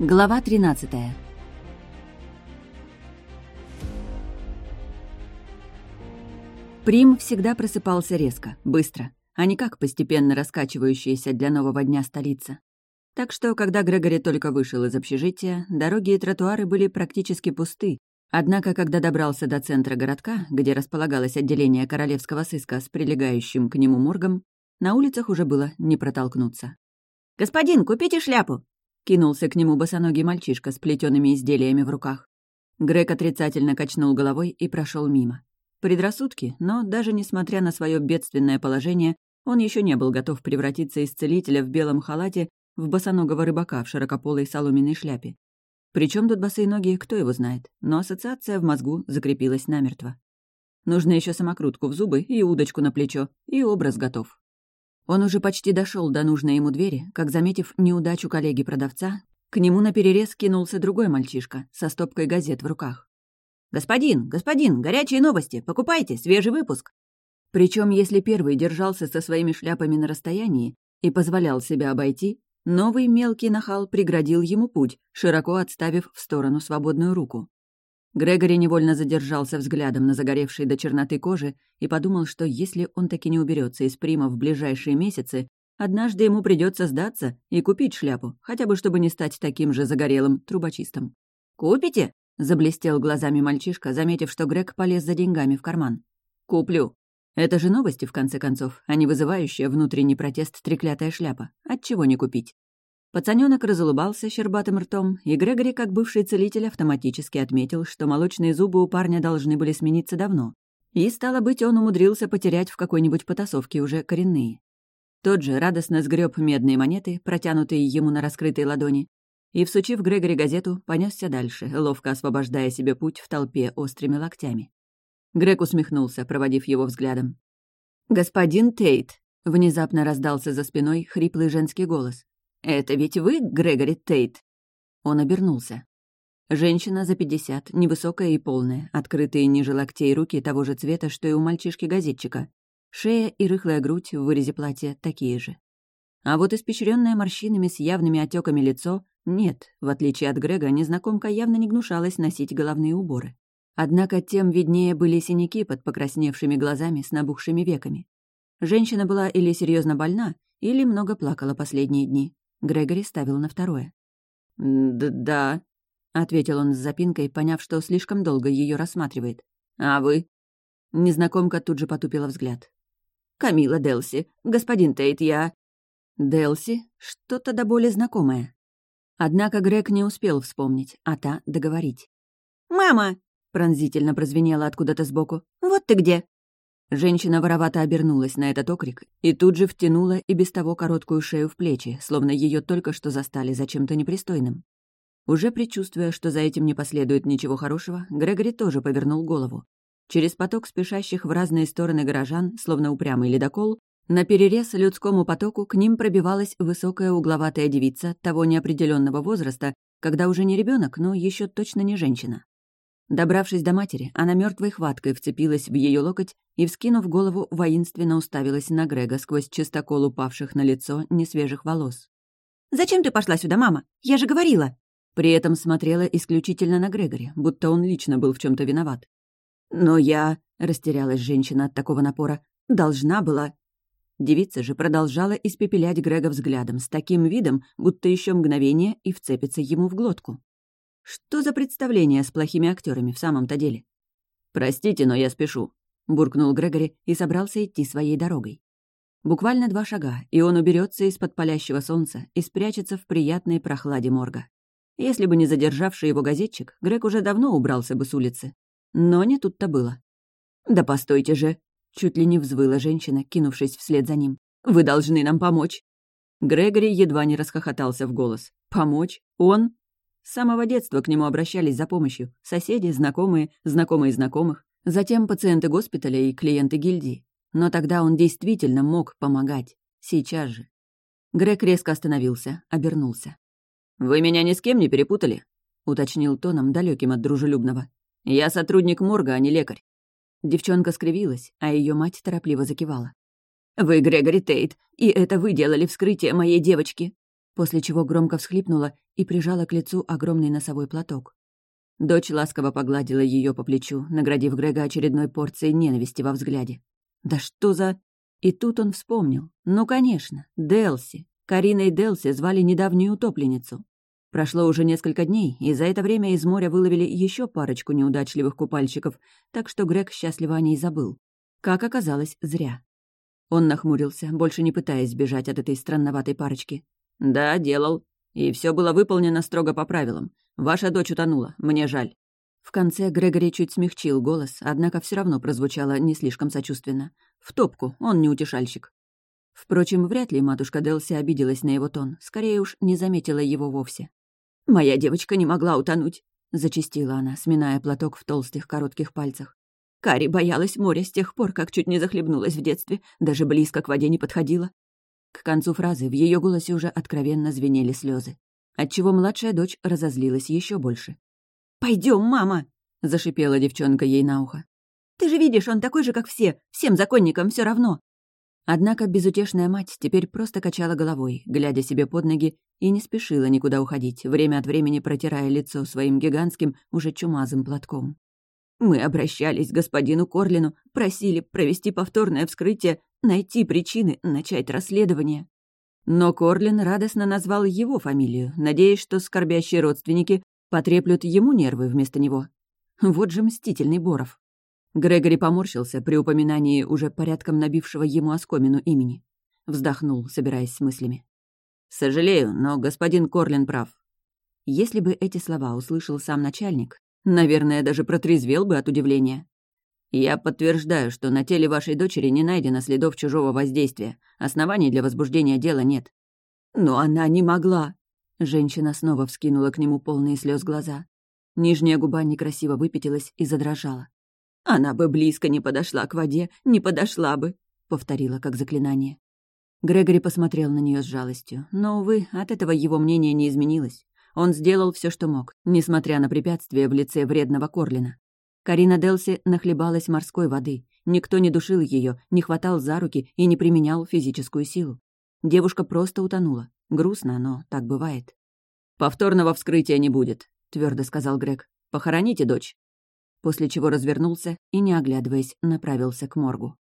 Глава 13 Прим всегда просыпался резко, быстро, а не как постепенно раскачивающаяся для нового дня столица. Так что, когда Грегори только вышел из общежития, дороги и тротуары были практически пусты, однако, когда добрался до центра городка, где располагалось отделение королевского сыска с прилегающим к нему моргом, на улицах уже было не протолкнуться. «Господин, купите шляпу!» — кинулся к нему босоногий мальчишка с плетеными изделиями в руках. Грег отрицательно качнул головой и прошел мимо. Предрассудки, но даже несмотря на свое бедственное положение, он еще не был готов превратиться из целителя в белом халате в босоногого рыбака в широкополой соломенной шляпе. Причем тут босые ноги, кто его знает, но ассоциация в мозгу закрепилась намертво. Нужно еще самокрутку в зубы и удочку на плечо, и образ готов. Он уже почти дошел до нужной ему двери, как, заметив неудачу коллеги-продавца, к нему наперерез кинулся другой мальчишка со стопкой газет в руках. «Господин, господин, горячие новости! Покупайте, свежий выпуск!» Причем, если первый держался со своими шляпами на расстоянии и позволял себя обойти, новый мелкий нахал преградил ему путь, широко отставив в сторону свободную руку. Грегори невольно задержался взглядом на загоревшей до черноты кожи и подумал, что если он таки не уберется из прима в ближайшие месяцы, однажды ему придется сдаться и купить шляпу, хотя бы чтобы не стать таким же загорелым трубочистом. «Купите?» — заблестел глазами мальчишка, заметив, что Грег полез за деньгами в карман. «Куплю. Это же новости, в конце концов, а не вызывающая внутренний протест треклятая шляпа. Отчего не купить?» Пацанёнок разулыбался щербатым ртом, и Грегори, как бывший целитель, автоматически отметил, что молочные зубы у парня должны были смениться давно. И, стало быть, он умудрился потерять в какой-нибудь потасовке уже коренные. Тот же радостно сгреб медные монеты, протянутые ему на раскрытой ладони, и, всучив Грегори газету, понесся дальше, ловко освобождая себе путь в толпе острыми локтями. Грег усмехнулся, проводив его взглядом. «Господин Тейт!» — внезапно раздался за спиной хриплый женский голос. «Это ведь вы, Грегори Тейт?» Он обернулся. Женщина за пятьдесят, невысокая и полная, открытые ниже локтей руки того же цвета, что и у мальчишки-газетчика. Шея и рыхлая грудь в вырезе платья такие же. А вот испещренное морщинами с явными отеками лицо нет, в отличие от Грега, незнакомка явно не гнушалась носить головные уборы. Однако тем виднее были синяки под покрасневшими глазами с набухшими веками. Женщина была или серьезно больна, или много плакала последние дни. Грегори ставил на второе. «Да», — ответил он с запинкой, поняв, что слишком долго ее рассматривает. «А вы?» Незнакомка тут же потупила взгляд. «Камила Делси. Господин Тейт, я...» «Делси? Что-то до боли знакомое». Однако Грег не успел вспомнить, а та — договорить. «Мама!» — пронзительно прозвенела откуда-то сбоку. «Вот ты где!» Женщина воровато обернулась на этот окрик и тут же втянула и без того короткую шею в плечи, словно ее только что застали за чем-то непристойным. Уже предчувствуя, что за этим не последует ничего хорошего, Грегори тоже повернул голову. Через поток спешащих в разные стороны горожан, словно упрямый ледокол, на перерез людскому потоку к ним пробивалась высокая угловатая девица того неопределенного возраста, когда уже не ребенок, но еще точно не женщина. Добравшись до матери, она мертвой хваткой вцепилась в ее локоть и, вскинув голову, воинственно уставилась на Грега сквозь чистокол упавших на лицо несвежих волос. «Зачем ты пошла сюда, мама? Я же говорила!» При этом смотрела исключительно на Грегори, будто он лично был в чем то виноват. «Но я...» — растерялась женщина от такого напора. «Должна была...» Девица же продолжала испепелять Грега взглядом с таким видом, будто еще мгновение и вцепится ему в глотку. Что за представление с плохими актерами в самом-то деле? «Простите, но я спешу», — буркнул Грегори и собрался идти своей дорогой. Буквально два шага, и он уберется из-под палящего солнца и спрячется в приятной прохладе морга. Если бы не задержавший его газетчик, Грег уже давно убрался бы с улицы. Но не тут-то было. «Да постойте же!» Чуть ли не взвыла женщина, кинувшись вслед за ним. «Вы должны нам помочь!» Грегори едва не расхохотался в голос. «Помочь? Он?» С самого детства к нему обращались за помощью. Соседи, знакомые, знакомые знакомых. Затем пациенты госпиталя и клиенты гильдии. Но тогда он действительно мог помогать. Сейчас же. Грег резко остановился, обернулся. «Вы меня ни с кем не перепутали?» — уточнил тоном, далеким от дружелюбного. «Я сотрудник морга, а не лекарь. Девчонка скривилась, а ее мать торопливо закивала. «Вы Грегори Тейт, и это вы делали вскрытие моей девочки!» После чего громко всхлипнула и прижала к лицу огромный носовой платок. Дочь ласково погладила ее по плечу, наградив Грега очередной порцией ненависти во взгляде. «Да что за...» И тут он вспомнил. Ну, конечно, Делси. Кариной Делси звали недавнюю утопленницу. Прошло уже несколько дней, и за это время из моря выловили еще парочку неудачливых купальщиков, так что Грег счастливо о ней забыл. Как оказалось, зря. Он нахмурился, больше не пытаясь бежать от этой странноватой парочки. «Да, делал. И все было выполнено строго по правилам. Ваша дочь утонула, мне жаль». В конце Грегори чуть смягчил голос, однако все равно прозвучало не слишком сочувственно. В топку, он не утешальщик. Впрочем, вряд ли матушка Делси обиделась на его тон, скорее уж не заметила его вовсе. «Моя девочка не могла утонуть», — зачастила она, сминая платок в толстых коротких пальцах. Кари боялась моря с тех пор, как чуть не захлебнулась в детстве, даже близко к воде не подходила. К концу фразы в ее голосе уже откровенно звенели слезы, отчего младшая дочь разозлилась еще больше. Пойдем, мама!» — зашипела девчонка ей на ухо. «Ты же видишь, он такой же, как все. Всем законникам все равно». Однако безутешная мать теперь просто качала головой, глядя себе под ноги, и не спешила никуда уходить, время от времени протирая лицо своим гигантским, уже чумазым платком. «Мы обращались к господину Корлину, просили провести повторное вскрытие, найти причины, начать расследование». Но Корлин радостно назвал его фамилию, надеясь, что скорбящие родственники потреплют ему нервы вместо него. Вот же мстительный Боров. Грегори поморщился при упоминании уже порядком набившего ему оскомину имени. Вздохнул, собираясь с мыслями. «Сожалею, но господин Корлин прав». Если бы эти слова услышал сам начальник, наверное, даже протрезвел бы от удивления. «Я подтверждаю, что на теле вашей дочери не найдено следов чужого воздействия. Оснований для возбуждения дела нет». «Но она не могла!» Женщина снова вскинула к нему полные слез глаза. Нижняя губа некрасиво выпятилась и задрожала. «Она бы близко не подошла к воде, не подошла бы», — повторила как заклинание. Грегори посмотрел на нее с жалостью, но, увы, от этого его мнение не изменилось. Он сделал все, что мог, несмотря на препятствия в лице вредного Корлина. Карина Делси нахлебалась морской воды. Никто не душил ее, не хватал за руки и не применял физическую силу. Девушка просто утонула. Грустно, но так бывает. «Повторного вскрытия не будет», — твердо сказал Грег. «Похороните дочь» после чего развернулся и, не оглядываясь, направился к моргу.